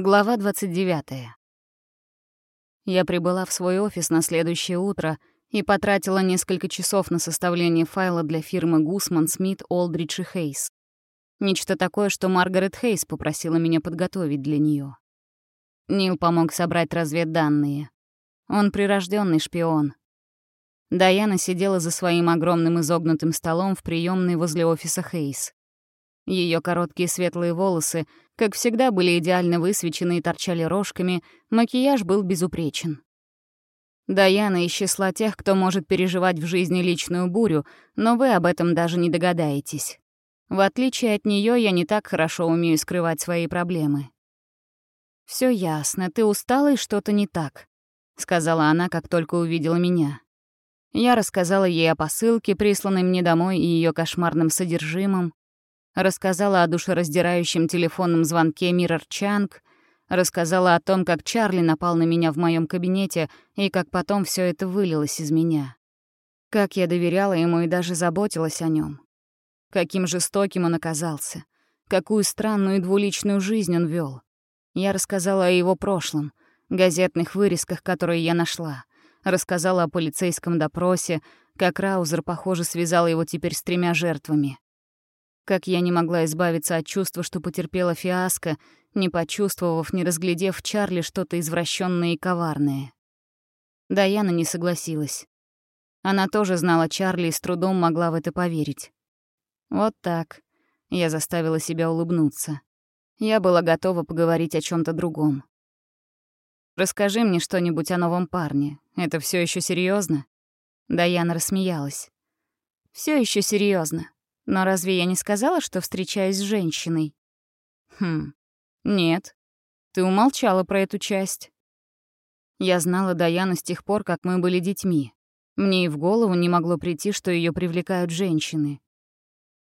Глава 29. Я прибыла в свой офис на следующее утро и потратила несколько часов на составление файла для фирмы Гусман, Смит, Олдридж и Хейс. Нечто такое, что Маргарет Хейс попросила меня подготовить для нее. Нил помог собрать разведданные. Он прирожденный шпион. Даяна сидела за своим огромным изогнутым столом в приемной возле офиса Хейс. Ее короткие светлые волосы, как всегда, были идеально высвечены и торчали рожками, макияж был безупречен. Даяна из числа тех, кто может переживать в жизни личную бурю, но вы об этом даже не догадаетесь. В отличие от нее, я не так хорошо умею скрывать свои проблемы. Все ясно, ты устала и что-то не так», — сказала она, как только увидела меня. Я рассказала ей о посылке, присланной мне домой, и ее кошмарном содержимом, рассказала о душераздирающем телефонном звонке Миррор Чанг, рассказала о том, как Чарли напал на меня в моем кабинете и как потом все это вылилось из меня. Как я доверяла ему и даже заботилась о нем. Каким жестоким он оказался. Какую странную и двуличную жизнь он вел. Я рассказала о его прошлом, газетных вырезках, которые я нашла. Рассказала о полицейском допросе, как Раузер, похоже, связал его теперь с тремя жертвами. Как я не могла избавиться от чувства, что потерпела фиаско, не почувствовав, не разглядев в Чарли что-то извращенное и коварное. Даяна не согласилась. Она тоже знала Чарли и с трудом могла в это поверить. Вот так. Я заставила себя улыбнуться. Я была готова поговорить о чем то другом. «Расскажи мне что-нибудь о новом парне. Это все еще серьезно? Даяна рассмеялась. Все еще серьезно. Но разве я не сказала, что встречаюсь с женщиной? Хм, нет. Ты умолчала про эту часть. Я знала Даяну с тех пор, как мы были детьми. Мне и в голову не могло прийти, что ее привлекают женщины.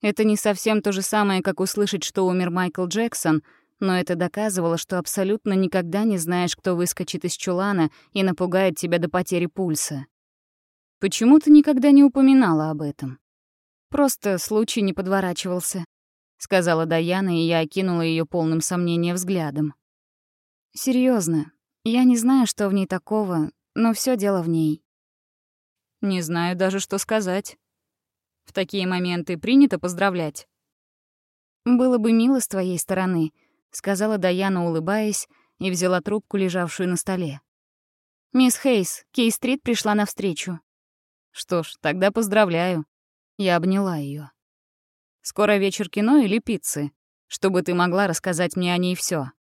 Это не совсем то же самое, как услышать, что умер Майкл Джексон, но это доказывало, что абсолютно никогда не знаешь, кто выскочит из чулана и напугает тебя до потери пульса. Почему ты никогда не упоминала об этом? Просто случай не подворачивался», — сказала Даяна, и я окинула ее полным сомнения взглядом. Серьезно, я не знаю, что в ней такого, но все дело в ней». «Не знаю даже, что сказать. В такие моменты принято поздравлять». «Было бы мило с твоей стороны», — сказала Даяна, улыбаясь, и взяла трубку, лежавшую на столе. «Мисс Хейс, Кей-стрит пришла навстречу». «Что ж, тогда поздравляю. Я обняла ее. «Скоро вечер кино или пиццы, чтобы ты могла рассказать мне о ней все.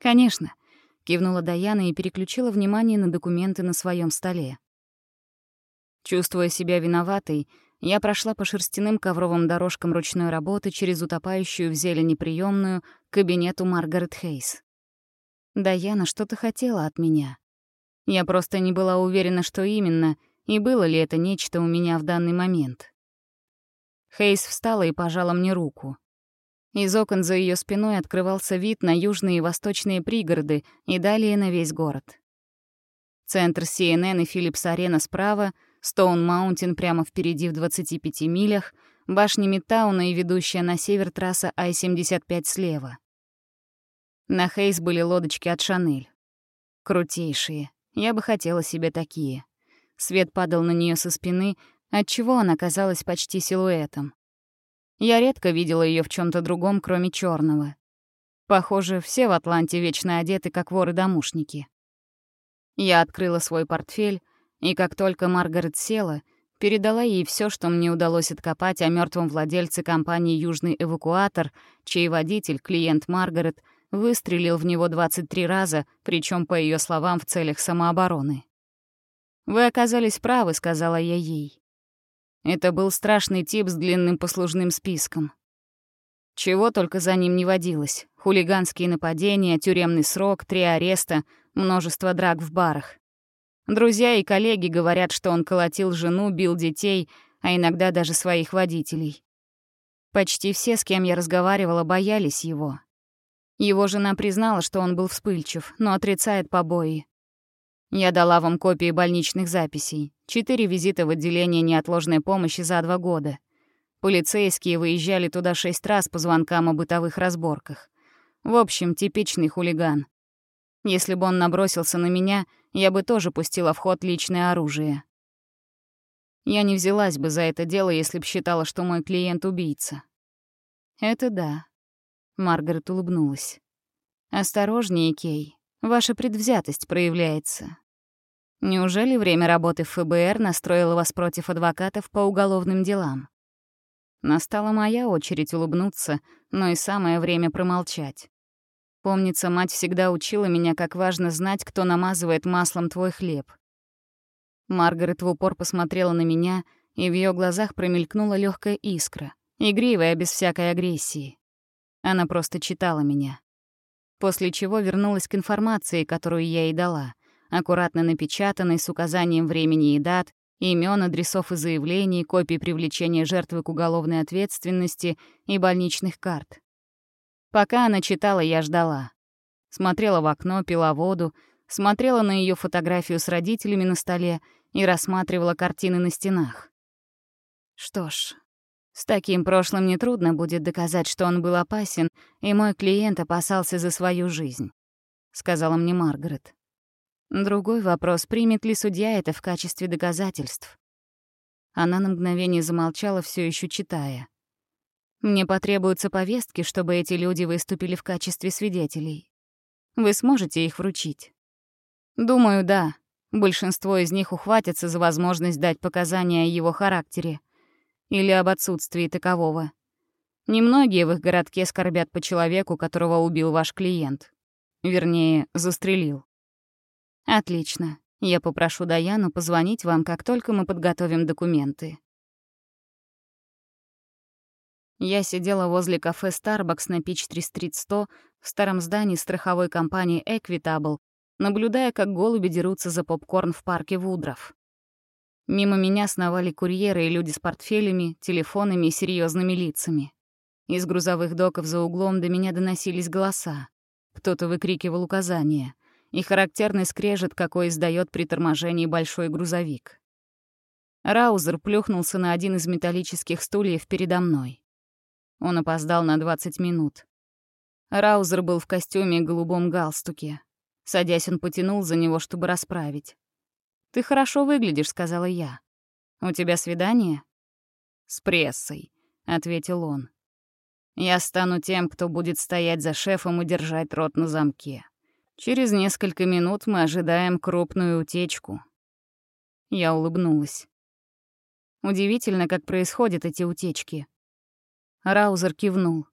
«Конечно», — кивнула Даяна и переключила внимание на документы на своем столе. Чувствуя себя виноватой, я прошла по шерстяным ковровым дорожкам ручной работы через утопающую в зелени приемную к кабинету Маргарет Хейс. Даяна что-то хотела от меня. Я просто не была уверена, что именно, и было ли это нечто у меня в данный момент. Хейс встала и пожала мне руку. Из окон за ее спиной открывался вид на южные и восточные пригороды и далее на весь город. Центр CNN и Филлипс-арена справа, Стоун-Маунтин прямо впереди в 25 милях, башня Миттауна и ведущая на север трасса Ай-75 слева. На Хейс были лодочки от Шанель. Крутейшие. Я бы хотела себе такие. Свет падал на нее со спины, отчего она казалась почти силуэтом. Я редко видела ее в чем то другом, кроме черного. Похоже, все в Атланте вечно одеты, как воры-домушники. Я открыла свой портфель, и как только Маргарет села, передала ей все, что мне удалось откопать о мертвом владельце компании «Южный эвакуатор», чей водитель, клиент Маргарет, выстрелил в него 23 раза, причем по ее словам, в целях самообороны. «Вы оказались правы», — сказала я ей. Это был страшный тип с длинным послужным списком. Чего только за ним не водилось. Хулиганские нападения, тюремный срок, три ареста, множество драк в барах. Друзья и коллеги говорят, что он колотил жену, бил детей, а иногда даже своих водителей. Почти все, с кем я разговаривала, боялись его. Его жена признала, что он был вспыльчив, но отрицает побои. Я дала вам копии больничных записей. Четыре визита в отделение неотложной помощи за два года. Полицейские выезжали туда шесть раз по звонкам о бытовых разборках. В общем, типичный хулиган. Если бы он набросился на меня, я бы тоже пустила в ход личное оружие. Я не взялась бы за это дело, если б считала, что мой клиент — убийца. Это да. Маргарет улыбнулась. Осторожнее, Кей. Ваша предвзятость проявляется. Неужели время работы в ФБР настроило вас против адвокатов по уголовным делам? Настала моя очередь улыбнуться, но и самое время промолчать. Помнится, мать всегда учила меня, как важно знать, кто намазывает маслом твой хлеб. Маргарет в упор посмотрела на меня, и в ее глазах промелькнула легкая искра, игривая, без всякой агрессии. Она просто читала меня. После чего вернулась к информации, которую я ей дала, аккуратно напечатанной с указанием времени и дат, имен, адресов и заявлений, копий привлечения жертвы к уголовной ответственности и больничных карт. Пока она читала, я ждала. Смотрела в окно, пила воду, смотрела на ее фотографию с родителями на столе и рассматривала картины на стенах. Что ж, с таким прошлым нетрудно будет доказать, что он был опасен, и мой клиент опасался за свою жизнь, сказала мне Маргарет. Другой вопрос, примет ли судья это в качестве доказательств. Она на мгновение замолчала, все еще читая. Мне потребуются повестки, чтобы эти люди выступили в качестве свидетелей. Вы сможете их вручить? Думаю, да. Большинство из них ухватятся за возможность дать показания о его характере или об отсутствии такового. Немногие в их городке скорбят по человеку, которого убил ваш клиент. Вернее, застрелил. Отлично. Я попрошу Даяну позвонить вам, как только мы подготовим документы. Я сидела возле кафе Starbucks на Пич-3 100 в старом здании страховой компании Equitable, наблюдая, как голуби дерутся за попкорн в парке Вудров. Мимо меня сновали курьеры и люди с портфелями, телефонами и серьезными лицами. Из грузовых доков за углом до меня доносились голоса. Кто-то выкрикивал указания. И характерный скрежет, какой издает при торможении большой грузовик. Раузер плюхнулся на один из металлических стульев передо мной. Он опоздал на 20 минут. Раузер был в костюме и голубом галстуке. Садясь, он потянул за него, чтобы расправить. «Ты хорошо выглядишь», — сказала я. «У тебя свидание?» «С прессой», — ответил он. «Я стану тем, кто будет стоять за шефом и держать рот на замке. Через несколько минут мы ожидаем крупную утечку». Я улыбнулась. Удивительно, как происходят эти утечки. Раузер кивнул.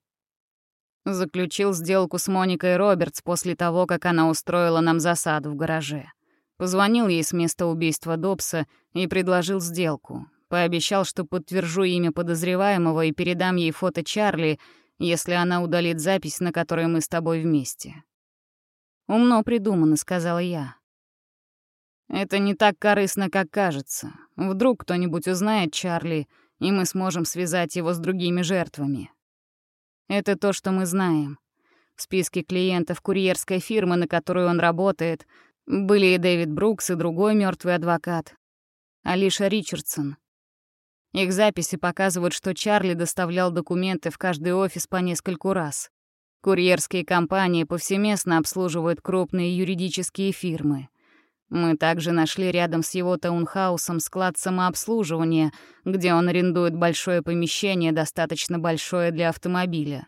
Заключил сделку с Моникой Робертс после того, как она устроила нам засаду в гараже. Позвонил ей с места убийства Добса и предложил сделку. Пообещал, что подтвержу имя подозреваемого и передам ей фото Чарли, если она удалит запись, на которой мы с тобой вместе. «Умно придумано», — сказала я. «Это не так корыстно, как кажется. Вдруг кто-нибудь узнает Чарли, и мы сможем связать его с другими жертвами. Это то, что мы знаем. В списке клиентов курьерской фирмы, на которую он работает, были и Дэвид Брукс, и другой мертвый адвокат. Алиша Ричардсон. Их записи показывают, что Чарли доставлял документы в каждый офис по нескольку раз. Курьерские компании повсеместно обслуживают крупные юридические фирмы. Мы также нашли рядом с его таунхаусом склад самообслуживания, где он арендует большое помещение, достаточно большое для автомобиля.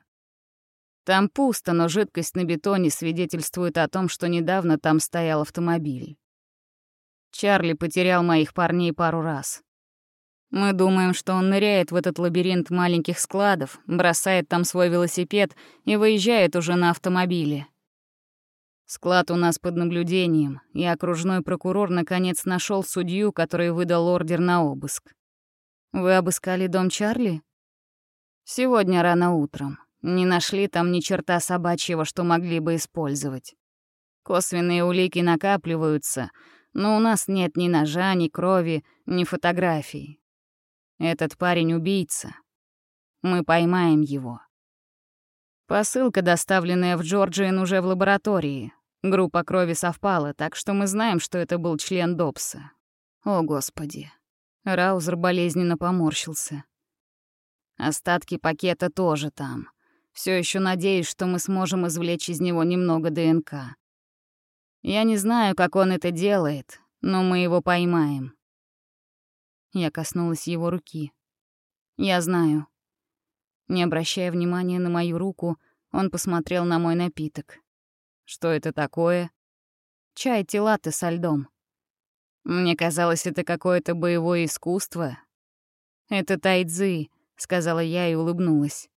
Там пусто, но жидкость на бетоне свидетельствует о том, что недавно там стоял автомобиль. Чарли потерял моих парней пару раз. Мы думаем, что он ныряет в этот лабиринт маленьких складов, бросает там свой велосипед и выезжает уже на автомобиле. Склад у нас под наблюдением, и окружной прокурор наконец нашел судью, который выдал ордер на обыск. Вы обыскали дом Чарли? Сегодня рано утром. Не нашли там ни черта собачьего, что могли бы использовать. Косвенные улики накапливаются, но у нас нет ни ножа, ни крови, ни фотографий. Этот парень убийца. Мы поймаем его. Посылка, доставленная в Джорджиен, уже в лаборатории. Группа крови совпала, так что мы знаем, что это был член Добса. О, Господи. Раузер болезненно поморщился. Остатки пакета тоже там. Все еще надеюсь, что мы сможем извлечь из него немного ДНК. Я не знаю, как он это делает, но мы его поймаем. Я коснулась его руки. Я знаю. Не обращая внимания на мою руку, он посмотрел на мой напиток. Что это такое? Чай тилаты со льдом. Мне казалось, это какое-то боевое искусство. Это тайцзы, сказала я и улыбнулась.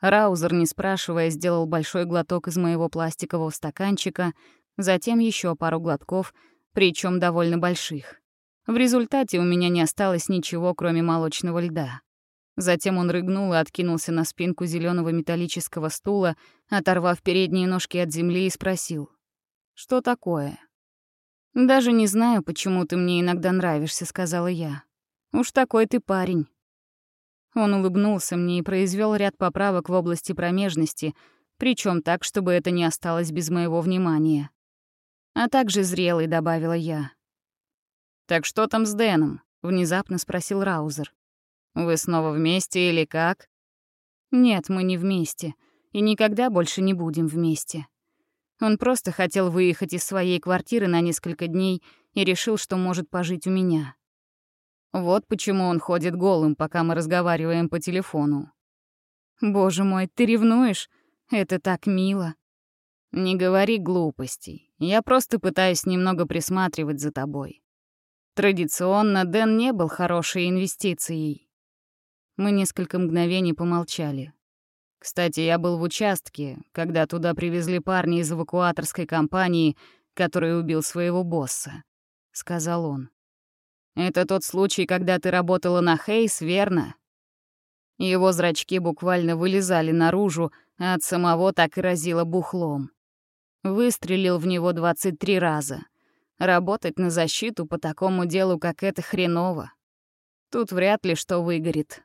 Раузер, не спрашивая, сделал большой глоток из моего пластикового стаканчика, затем еще пару глотков, причем довольно больших. В результате у меня не осталось ничего, кроме молочного льда. Затем он рыгнул и откинулся на спинку зеленого металлического стула, оторвав передние ножки от земли и спросил. «Что такое?» «Даже не знаю, почему ты мне иногда нравишься», — сказала я. «Уж такой ты парень». Он улыбнулся мне и произвел ряд поправок в области промежности, причем так, чтобы это не осталось без моего внимания. А также зрелый, добавила я. «Так что там с Дэном?» — внезапно спросил Раузер. «Вы снова вместе или как?» «Нет, мы не вместе, и никогда больше не будем вместе. Он просто хотел выехать из своей квартиры на несколько дней и решил, что может пожить у меня. Вот почему он ходит голым, пока мы разговариваем по телефону. Боже мой, ты ревнуешь? Это так мило. Не говори глупостей. Я просто пытаюсь немного присматривать за тобой. Традиционно Дэн не был хорошей инвестицией. Мы несколько мгновений помолчали. Кстати, я был в участке, когда туда привезли парня из эвакуаторской компании, который убил своего босса, сказал он. Это тот случай, когда ты работала на Хейс, верно? Его зрачки буквально вылезали наружу, а от самого так и разило бухлом. Выстрелил в него 23 раза. Работать на защиту по такому делу, как это, хреново. Тут вряд ли что выгорит.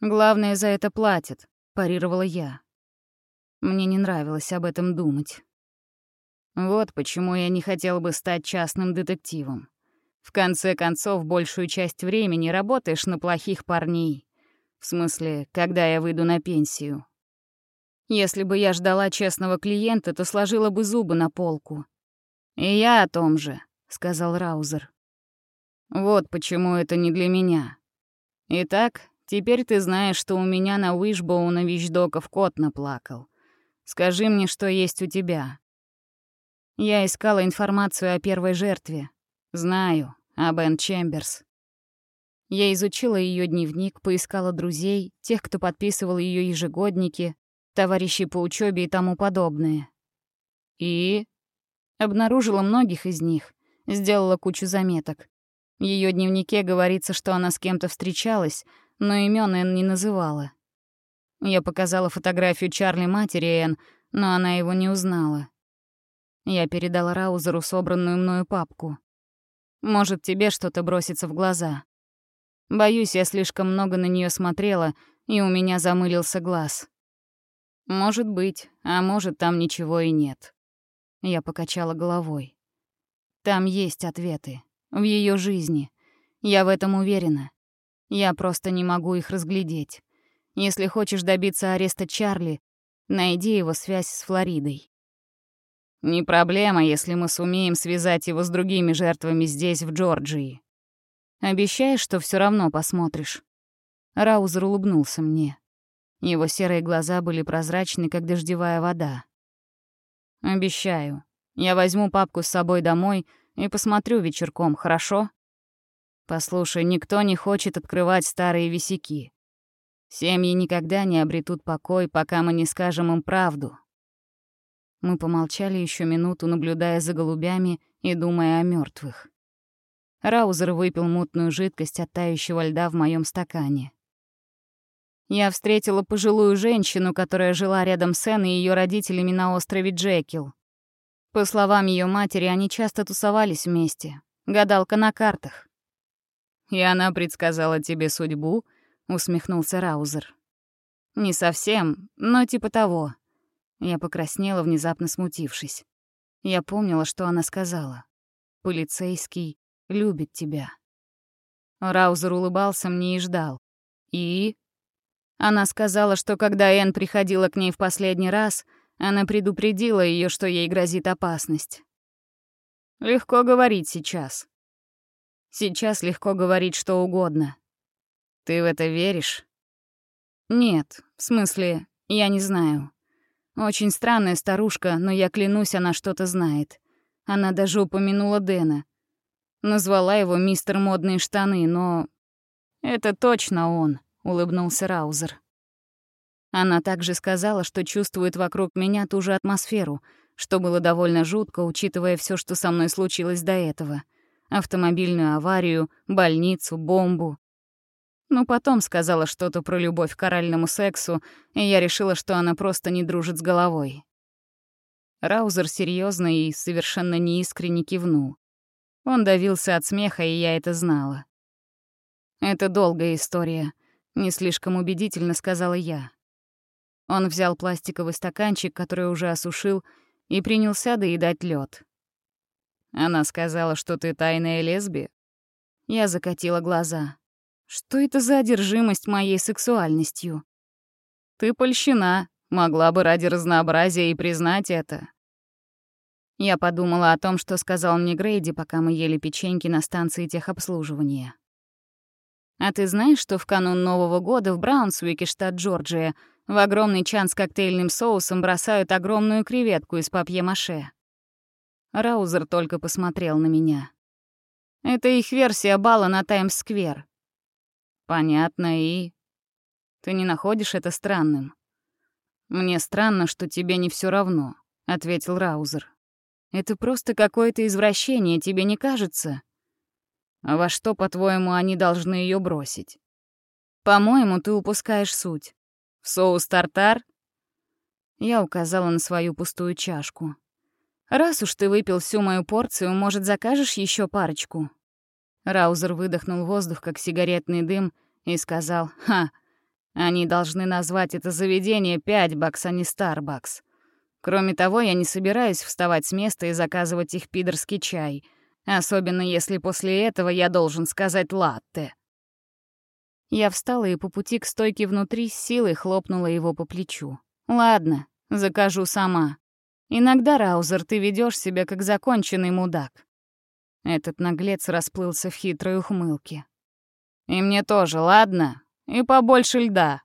Главное, за это платят, парировала я. Мне не нравилось об этом думать. Вот почему я не хотел бы стать частным детективом. В конце концов, большую часть времени работаешь на плохих парней. В смысле, когда я выйду на пенсию. Если бы я ждала честного клиента, то сложила бы зубы на полку. «И я о том же», — сказал Раузер. «Вот почему это не для меня. Итак, теперь ты знаешь, что у меня на Уишбоуна Вичдоков кот наплакал. Скажи мне, что есть у тебя». Я искала информацию о первой жертве. Знаю, о Бен Чемберс. Я изучила ее дневник, поискала друзей, тех, кто подписывал ее ежегодники, товарищей по учебе и тому подобное. И Обнаружила многих из них, сделала кучу заметок. В ее дневнике говорится, что она с кем-то встречалась, но имен Энн не называла. Я показала фотографию Чарли матери Энн, но она его не узнала. Я передала Раузеру собранную мною папку. Может, тебе что-то бросится в глаза. Боюсь, я слишком много на нее смотрела, и у меня замылился глаз. Может быть, а может, там ничего и нет. Я покачала головой. Там есть ответы. В ее жизни. Я в этом уверена. Я просто не могу их разглядеть. Если хочешь добиться ареста Чарли, найди его связь с Флоридой. Не проблема, если мы сумеем связать его с другими жертвами здесь, в Джорджии. Обещаешь, что все равно посмотришь?» Раузер улыбнулся мне. Его серые глаза были прозрачны, как дождевая вода. Обещаю. Я возьму папку с собой домой и посмотрю вечерком, хорошо? Послушай, никто не хочет открывать старые висяки. Семьи никогда не обретут покой, пока мы не скажем им правду. Мы помолчали еще минуту, наблюдая за голубями и думая о мертвых. Раузер выпил мутную жидкость от тающего льда в моем стакане. Я встретила пожилую женщину, которая жила рядом с Энн и ее родителями на острове Джекил. По словам ее матери, они часто тусовались вместе. Гадалка на картах. «И она предсказала тебе судьбу?» — усмехнулся Раузер. «Не совсем, но типа того». Я покраснела, внезапно смутившись. Я помнила, что она сказала. «Полицейский любит тебя». Раузер улыбался мне и ждал. «И?» Она сказала, что когда Энн приходила к ней в последний раз, она предупредила ее, что ей грозит опасность. Легко говорить сейчас. Сейчас легко говорить что угодно. Ты в это веришь? Нет, в смысле, я не знаю. Очень странная старушка, но я клянусь, она что-то знает. Она даже упомянула Дэна. Назвала его мистер Модные штаны, но... «Это точно он», — улыбнулся Раузер. Она также сказала, что чувствует вокруг меня ту же атмосферу, что было довольно жутко, учитывая все, что со мной случилось до этого. Автомобильную аварию, больницу, бомбу. Но потом сказала что-то про любовь к оральному сексу, и я решила, что она просто не дружит с головой. Раузер серьезно и совершенно неискренне кивнул. Он давился от смеха, и я это знала. «Это долгая история», — не слишком убедительно сказала я. Он взял пластиковый стаканчик, который уже осушил, и принялся доедать лед. Она сказала, что ты тайная лесби. Я закатила глаза. Что это за одержимость моей сексуальностью? Ты польщена, могла бы ради разнообразия и признать это. Я подумала о том, что сказал мне Грейди, пока мы ели печеньки на станции техобслуживания. А ты знаешь, что в канун Нового года в Браунсвике, штат Джорджия, в огромный чан с коктейльным соусом бросают огромную креветку из папье-маше? Раузер только посмотрел на меня. Это их версия бала на Таймс-сквер. Понятно, и... Ты не находишь это странным? Мне странно, что тебе не все равно, — ответил Раузер. Это просто какое-то извращение, тебе не кажется? А во что, по-твоему, они должны ее бросить? По-моему, ты упускаешь суть. В соус тартар? Я указала на свою пустую чашку. Раз уж ты выпил всю мою порцию, может, закажешь еще парочку? Раузер выдохнул воздух, как сигаретный дым, и сказал, «Ха, они должны назвать это заведение пять бакс, а не Старбакс. Кроме того, я не собираюсь вставать с места и заказывать их пидорский чай, особенно если после этого я должен сказать латте. Я встала и по пути к стойке внутри с силой хлопнула его по плечу. «Ладно, закажу сама. Иногда, Раузер, ты ведешь себя как законченный мудак». Этот наглец расплылся в хитрой ухмылке. «И мне тоже, ладно? И побольше льда».